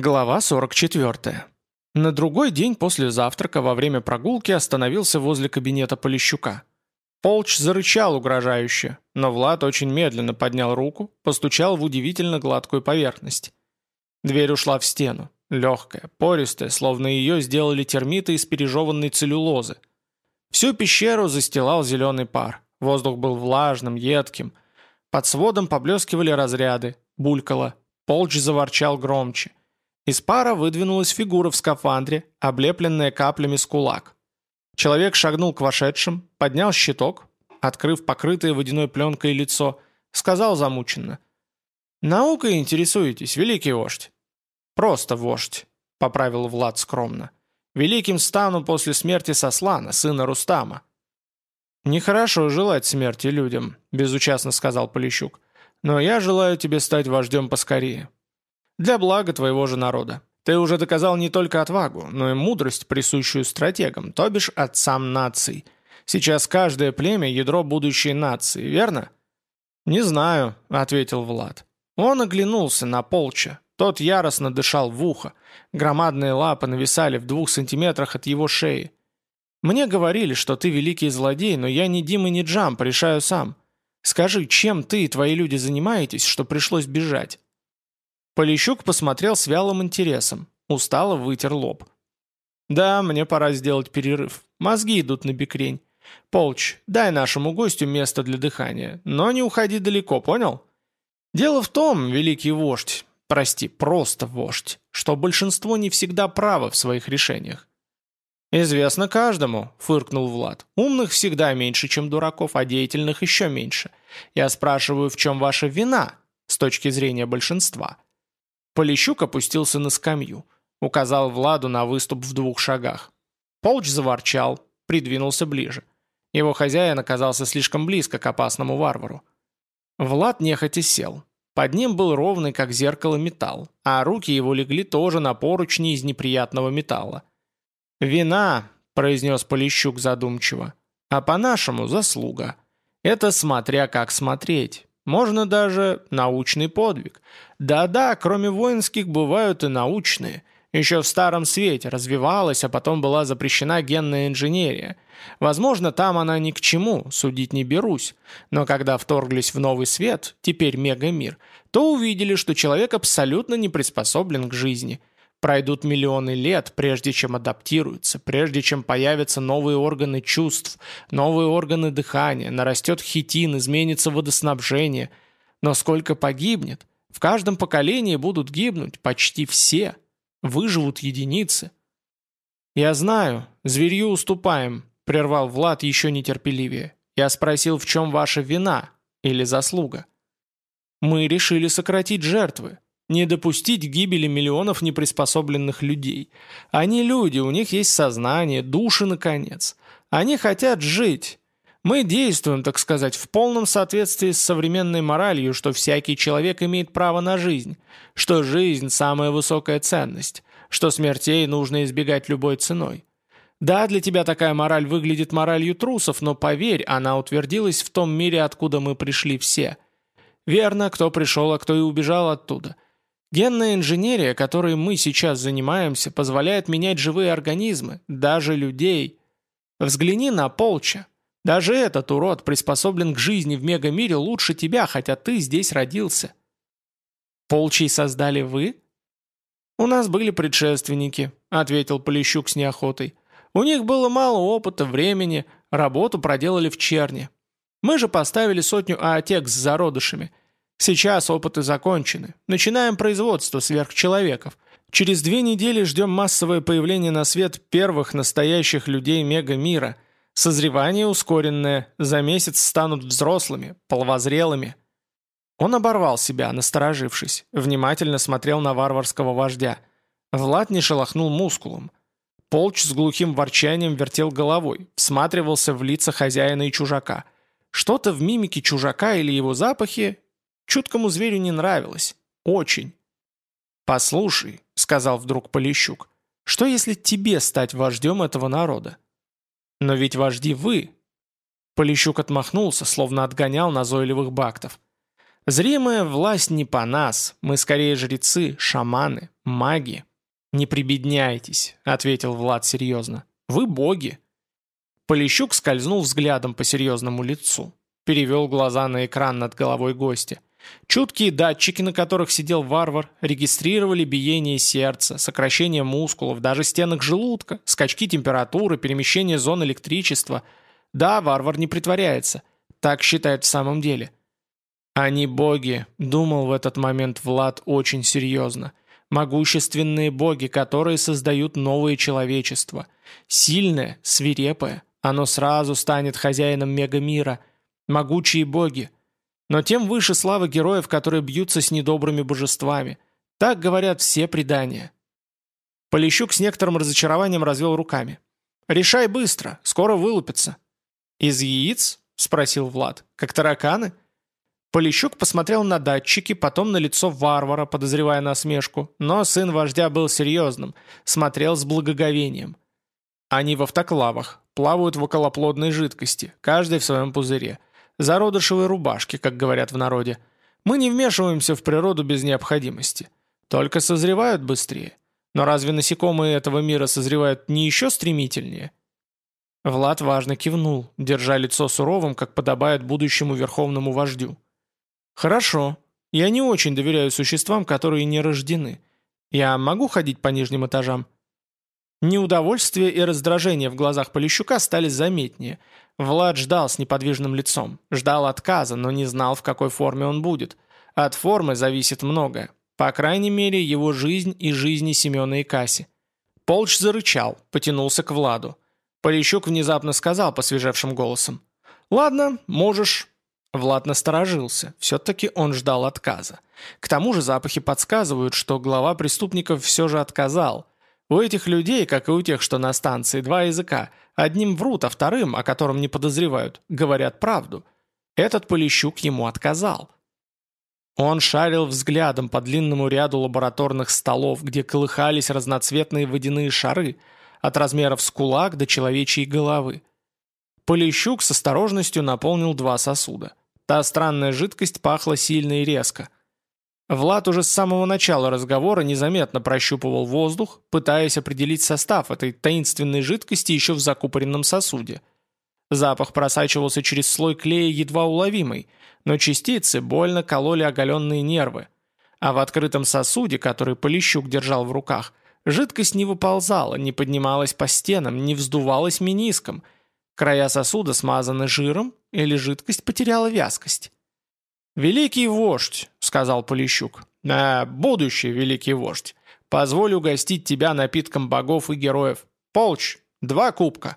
Глава 44. На другой день после завтрака во время прогулки остановился возле кабинета Полищука. Полч зарычал угрожающе, но Влад очень медленно поднял руку, постучал в удивительно гладкую поверхность. Дверь ушла в стену, легкая, пористая, словно ее сделали термиты из пережеванной целлюлозы. Всю пещеру застилал зеленый пар, воздух был влажным, едким. Под сводом поблескивали разряды, булькало, Полч заворчал громче. Из пара выдвинулась фигура в скафандре, облепленная каплями с кулак. Человек шагнул к вошедшим, поднял щиток, открыв покрытое водяной пленкой лицо, сказал замученно. «Наукой интересуетесь, великий вождь?» «Просто вождь», — поправил Влад скромно. «Великим стану после смерти Сослана, сына Рустама». «Нехорошо желать смерти людям», — безучастно сказал Полищук. «Но я желаю тебе стать вождем поскорее. Для блага твоего же народа. Ты уже доказал не только отвагу, но и мудрость, присущую стратегам, то бишь отцам наций. Сейчас каждое племя – ядро будущей нации, верно?» «Не знаю», – ответил Влад. Он оглянулся на полча. Тот яростно дышал в ухо. Громадные лапы нависали в двух сантиметрах от его шеи. «Мне говорили, что ты великий злодей, но я не Дим и не Джамп, решаю сам. Скажи, чем ты и твои люди занимаетесь, что пришлось бежать?» Полищук посмотрел с вялым интересом. Устало вытер лоб. «Да, мне пора сделать перерыв. Мозги идут на бекрень. Полч, дай нашему гостю место для дыхания, но не уходи далеко, понял? Дело в том, великий вождь, прости, просто вождь, что большинство не всегда право в своих решениях. «Известно каждому», — фыркнул Влад. «Умных всегда меньше, чем дураков, а деятельных еще меньше. Я спрашиваю, в чем ваша вина с точки зрения большинства?» Полищук опустился на скамью. Указал Владу на выступ в двух шагах. Полч заворчал, придвинулся ближе. Его хозяин оказался слишком близко к опасному варвару. Влад нехотя сел. Под ним был ровный, как зеркало, металл, а руки его легли тоже на поручни из неприятного металла. «Вина», — произнес Полищук задумчиво, — «а по-нашему заслуга. Это смотря как смотреть. Можно даже научный подвиг. Да-да, кроме воинских бывают и научные. Еще в Старом Свете развивалась, а потом была запрещена генная инженерия. Возможно, там она ни к чему, судить не берусь. Но когда вторглись в Новый Свет, теперь мегамир, то увидели, что человек абсолютно не приспособлен к жизни. Пройдут миллионы лет, прежде чем адаптируется, прежде чем появятся новые органы чувств, новые органы дыхания, нарастет хитин, изменится водоснабжение. Но сколько погибнет? В каждом поколении будут гибнуть почти все. Выживут единицы. «Я знаю, зверью уступаем», — прервал Влад еще нетерпеливее. «Я спросил, в чем ваша вина или заслуга?» «Мы решили сократить жертвы, не допустить гибели миллионов неприспособленных людей. Они люди, у них есть сознание, души, наконец. Они хотят жить. Мы действуем, так сказать, в полном соответствии с современной моралью, что всякий человек имеет право на жизнь, что жизнь – самая высокая ценность, что смертей нужно избегать любой ценой. Да, для тебя такая мораль выглядит моралью трусов, но поверь, она утвердилась в том мире, откуда мы пришли все. Верно, кто пришел, а кто и убежал оттуда – Генная инженерия, которой мы сейчас занимаемся, позволяет менять живые организмы, даже людей. Взгляни на Полча. Даже этот урод приспособлен к жизни в мегамире лучше тебя, хотя ты здесь родился. Полчий создали вы? У нас были предшественники, ответил Полищук с неохотой. У них было мало опыта, времени, работу проделали в черне. Мы же поставили сотню аотек с зародышами – Сейчас опыты закончены. Начинаем производство сверхчеловеков. Через две недели ждем массовое появление на свет первых настоящих людей мега-мира. Созревание ускоренное. За месяц станут взрослыми, половозрелыми. Он оборвал себя, насторожившись. Внимательно смотрел на варварского вождя. Влад не шелохнул мускулом. Полч с глухим ворчанием вертел головой, всматривался в лица хозяина и чужака. Что-то в мимике чужака или его запахе Чуткому зверю не нравилось. Очень. «Послушай», — сказал вдруг Полищук, — «что если тебе стать вождем этого народа?» «Но ведь вожди вы». Полищук отмахнулся, словно отгонял назойливых бактов. Зримая власть не по нас, мы скорее жрецы, шаманы, маги. «Не прибедняйтесь», — ответил Влад серьезно. «Вы боги». Полищук скользнул взглядом по серьезному лицу. Перевел глаза на экран над головой гостя. Чуткие датчики, на которых сидел варвар, регистрировали биение сердца, сокращение мускулов, даже стенок желудка, скачки температуры, перемещение зон электричества. Да, варвар не притворяется. Так считает в самом деле. «Они боги», — думал в этот момент Влад очень серьезно. «Могущественные боги, которые создают новое человечество. Сильное, свирепое. Оно сразу станет хозяином мегамира. Могучие боги. Но тем выше слава героев, которые бьются с недобрыми божествами. Так говорят все предания. Полищук с некоторым разочарованием развел руками. «Решай быстро, скоро вылупится». «Из яиц?» — спросил Влад. «Как тараканы?» Полищук посмотрел на датчики, потом на лицо варвара, подозревая насмешку, но сын вождя был серьезным, смотрел с благоговением. Они в автоклавах, плавают в околоплодной жидкости, каждый в своем пузыре. Зародышевые рубашки, как говорят в народе. Мы не вмешиваемся в природу без необходимости. Только созревают быстрее. Но разве насекомые этого мира созревают не еще стремительнее? Влад важно кивнул, держа лицо суровым, как подобает будущему верховному вождю. «Хорошо. Я не очень доверяю существам, которые не рождены. Я могу ходить по нижним этажам?» Неудовольствие и раздражение в глазах Полищука стали заметнее. Влад ждал с неподвижным лицом. Ждал отказа, но не знал, в какой форме он будет. От формы зависит многое. По крайней мере, его жизнь и жизни Семена и Касси. Полч зарычал, потянулся к Владу. Полищук внезапно сказал посвежевшим голосом. «Ладно, можешь». Влад насторожился. Все-таки он ждал отказа. К тому же запахи подсказывают, что глава преступников все же отказал – у этих людей, как и у тех, что на станции, два языка. Одним врут, а вторым, о котором не подозревают, говорят правду. Этот Полищук ему отказал. Он шарил взглядом по длинному ряду лабораторных столов, где колыхались разноцветные водяные шары, от размеров с кулак до человечьей головы. Полищук с осторожностью наполнил два сосуда. Та странная жидкость пахла сильно и резко – Влад уже с самого начала разговора незаметно прощупывал воздух, пытаясь определить состав этой таинственной жидкости еще в закупоренном сосуде. Запах просачивался через слой клея едва уловимый, но частицы больно кололи оголенные нервы. А в открытом сосуде, который Полищук держал в руках, жидкость не выползала, не поднималась по стенам, не вздувалась мениском. Края сосуда смазаны жиром или жидкость потеряла вязкость. «Великий вождь», — сказал Полищук, «а будущий великий вождь, позволь угостить тебя напитком богов и героев. Полч, два кубка».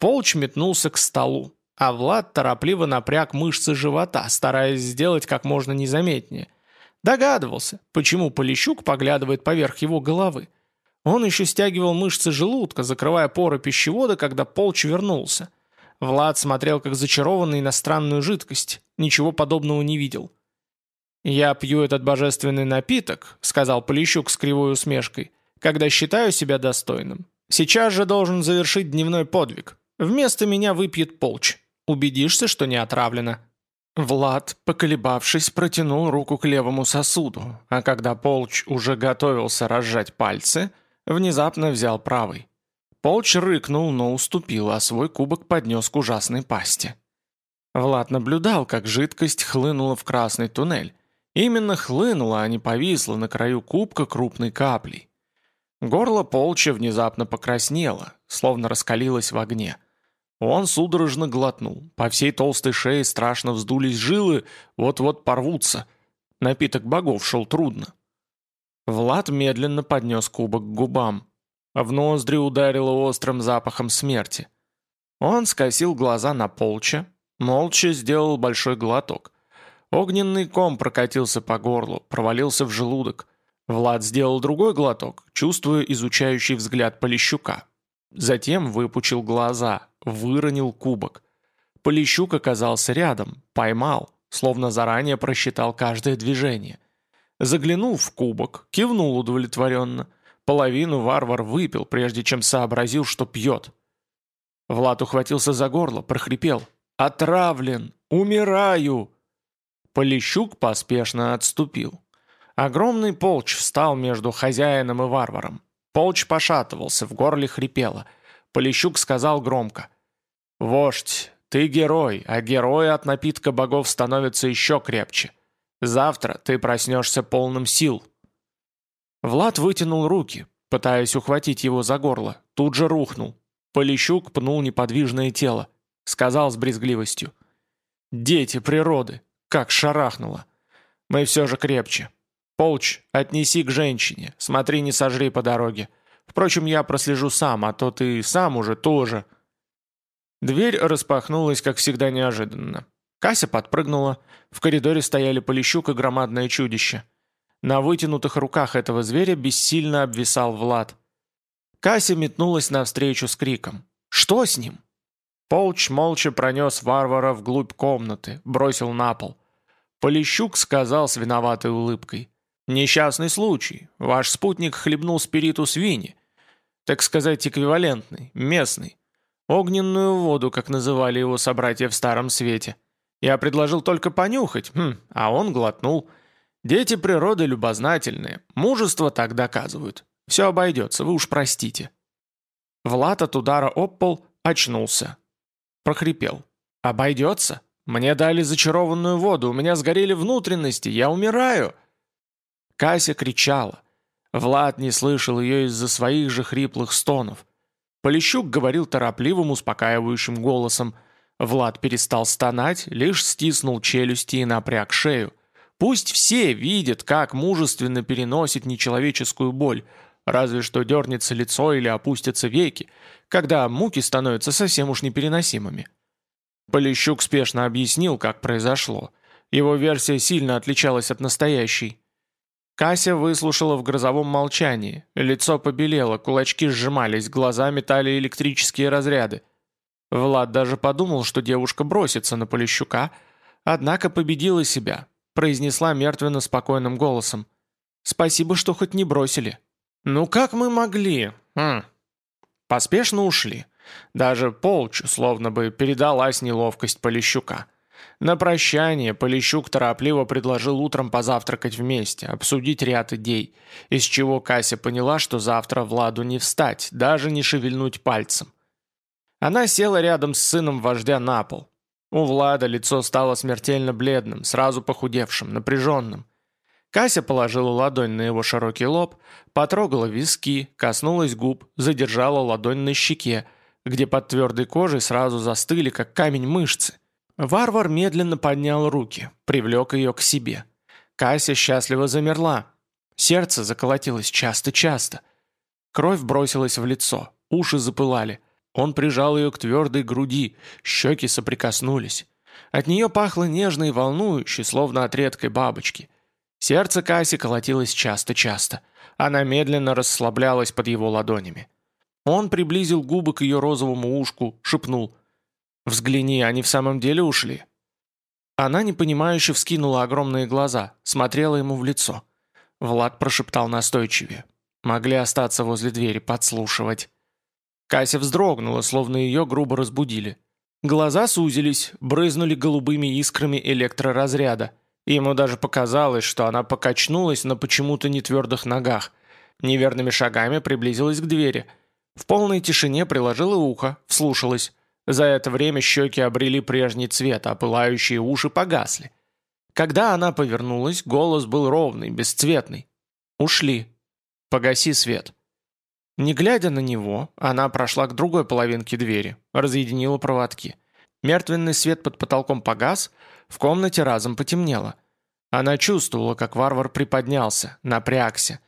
Полч метнулся к столу, а Влад торопливо напряг мышцы живота, стараясь сделать как можно незаметнее. Догадывался, почему Полищук поглядывает поверх его головы. Он еще стягивал мышцы желудка, закрывая поры пищевода, когда Полч вернулся. Влад смотрел как зачарованный на странную жидкость, ничего подобного не видел. «Я пью этот божественный напиток», — сказал Полищук с кривой усмешкой, «когда считаю себя достойным. Сейчас же должен завершить дневной подвиг. Вместо меня выпьет полч. Убедишься, что не отравлено». Влад, поколебавшись, протянул руку к левому сосуду, а когда полч уже готовился разжать пальцы, внезапно взял правый. Полч рыкнул, но уступил, а свой кубок поднес к ужасной пасти. Влад наблюдал, как жидкость хлынула в красный туннель. Именно хлынула, а не повисла на краю кубка крупной каплей. Горло Полча внезапно покраснело, словно раскалилось в огне. Он судорожно глотнул. По всей толстой шее страшно вздулись жилы, вот-вот порвутся. Напиток богов шел трудно. Влад медленно поднес кубок к губам в ноздри ударило острым запахом смерти. Он скосил глаза на полча, молча сделал большой глоток. Огненный ком прокатился по горлу, провалился в желудок. Влад сделал другой глоток, чувствуя изучающий взгляд Полищука. Затем выпучил глаза, выронил кубок. Полищук оказался рядом, поймал, словно заранее просчитал каждое движение. Заглянул в кубок, кивнул удовлетворенно – Половину варвар выпил, прежде чем сообразил, что пьет. Влад ухватился за горло, прохрипел. «Отравлен! Умираю!» Полищук поспешно отступил. Огромный полч встал между хозяином и варваром. Полч пошатывался, в горле хрипело. Полищук сказал громко. «Вождь, ты герой, а герои от напитка богов становятся еще крепче. Завтра ты проснешься полным сил». Влад вытянул руки, пытаясь ухватить его за горло, тут же рухнул. Полищук пнул неподвижное тело. Сказал с брезгливостью. «Дети природы! Как шарахнуло! Мы все же крепче. Полч, отнеси к женщине, смотри, не сожри по дороге. Впрочем, я прослежу сам, а то ты сам уже тоже». Дверь распахнулась, как всегда, неожиданно. Кася подпрыгнула. В коридоре стояли Полищук и громадное чудище. На вытянутых руках этого зверя бессильно обвисал Влад. Кася метнулась навстречу с криком. «Что с ним?» Полч молча пронес варвара вглубь комнаты, бросил на пол. Полищук сказал с виноватой улыбкой. «Несчастный случай. Ваш спутник хлебнул спириту свиньи. Так сказать, эквивалентный, местный. Огненную воду, как называли его собратья в Старом Свете. Я предложил только понюхать, хм, а он глотнул. Дети природы любознательные, мужество так доказывают. Все обойдется, вы уж простите». Влад от удара об пол очнулся. Прохрипел. «Обойдется? Мне дали зачарованную воду, у меня сгорели внутренности, я умираю!» Кася кричала. Влад не слышал ее из-за своих же хриплых стонов. Полищук говорил торопливым, успокаивающим голосом. Влад перестал стонать, лишь стиснул челюсти и напряг шею. Пусть все видят, как мужественно переносит нечеловеческую боль, разве что дернется лицо или опустятся веки, когда муки становятся совсем уж непереносимыми. Полищук спешно объяснил, как произошло. Его версия сильно отличалась от настоящей. Кася выслушала в грозовом молчании. Лицо побелело, кулачки сжимались, глаза метали электрические разряды. Влад даже подумал, что девушка бросится на Полищука, однако победила себя, произнесла мертвенно спокойным голосом. «Спасибо, что хоть не бросили». «Ну как мы могли?» хм. Поспешно ушли. Даже Полчу словно бы передалась неловкость Полищука. На прощание Полищук торопливо предложил утром позавтракать вместе, обсудить ряд идей, из чего Кася поняла, что завтра Владу не встать, даже не шевельнуть пальцем. Она села рядом с сыном вождя на пол. У Влада лицо стало смертельно бледным, сразу похудевшим, напряженным. Кася положила ладонь на его широкий лоб, потрогала виски, коснулась губ, задержала ладонь на щеке, где под твердой кожей сразу застыли, как камень мышцы – Варвар медленно поднял руки, привлек ее к себе. Кася счастливо замерла. Сердце заколотилось часто-часто. Кровь бросилась в лицо, уши запылали. Он прижал ее к твердой груди, щеки соприкоснулись. От нее пахло нежно и волнующе, словно от редкой бабочки. Сердце Каси колотилось часто-часто. Она медленно расслаблялась под его ладонями. Он приблизил губы к ее розовому ушку, шепнул «Взгляни, они в самом деле ушли?» Она непонимающе вскинула огромные глаза, смотрела ему в лицо. Влад прошептал настойчивее. Могли остаться возле двери, подслушивать. Кася вздрогнула, словно ее грубо разбудили. Глаза сузились, брызнули голубыми искрами электроразряда. Ему даже показалось, что она покачнулась на почему-то нетвердых ногах. Неверными шагами приблизилась к двери. В полной тишине приложила ухо, вслушалась. За это время щеки обрели прежний цвет, а пылающие уши погасли. Когда она повернулась, голос был ровный, бесцветный. «Ушли. Погаси свет». Не глядя на него, она прошла к другой половинке двери, разъединила проводки. Мертвенный свет под потолком погас, в комнате разом потемнело. Она чувствовала, как варвар приподнялся, напрягся.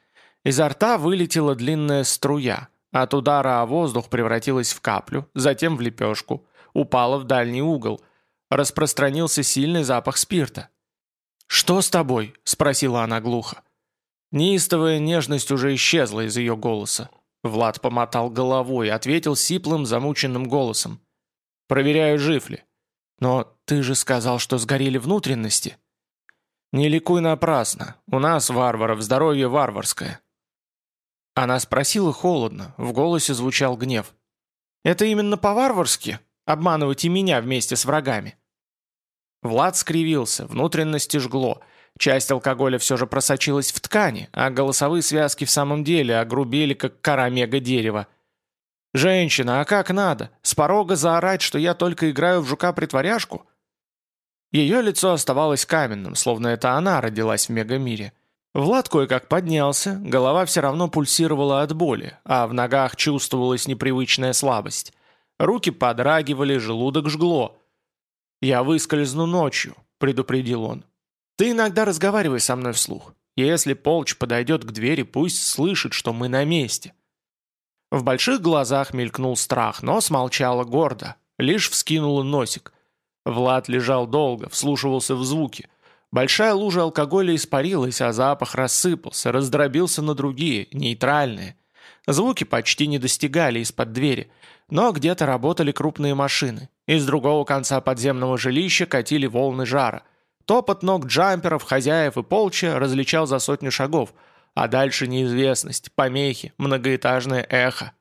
Изо рта вылетела длинная струя, от удара о воздух превратилась в каплю, затем в лепешку, упала в дальний угол. Распространился сильный запах спирта. «Что с тобой?» – спросила она глухо. Неистовая нежность уже исчезла из ее голоса. Влад помотал головой ответил сиплым, замученным голосом. «Проверяю, жив ли. Но ты же сказал, что сгорели внутренности». «Не ликуй напрасно. У нас, варваров, здоровье варварское. Она спросила холодно, в голосе звучал гнев. «Это именно по-варварски? Обманывать и меня вместе с врагами?» Влад скривился, внутренности жгло. Часть алкоголя все же просочилась в ткани, а голосовые связки в самом деле огрубели, как кора мега-дерева. «Женщина, а как надо? С порога заорать, что я только играю в жука-притворяшку?» Ее лицо оставалось каменным, словно это она родилась в мегамире. Влад кое-как поднялся, голова все равно пульсировала от боли, а в ногах чувствовалась непривычная слабость. Руки подрагивали, желудок жгло. «Я выскользну ночью», — предупредил он. «Ты иногда разговаривай со мной вслух. Если Полч подойдет к двери, пусть слышит, что мы на месте». В больших глазах мелькнул страх, но смолчала гордо, лишь вскинула носик. Влад лежал долго, вслушивался в звуки — Большая лужа алкоголя испарилась, а запах рассыпался, раздробился на другие, нейтральные. Звуки почти не достигали из-под двери, но где-то работали крупные машины. Из другого конца подземного жилища катили волны жара. Топот ног джамперов, хозяев и полча различал за сотню шагов, а дальше неизвестность, помехи, многоэтажное эхо.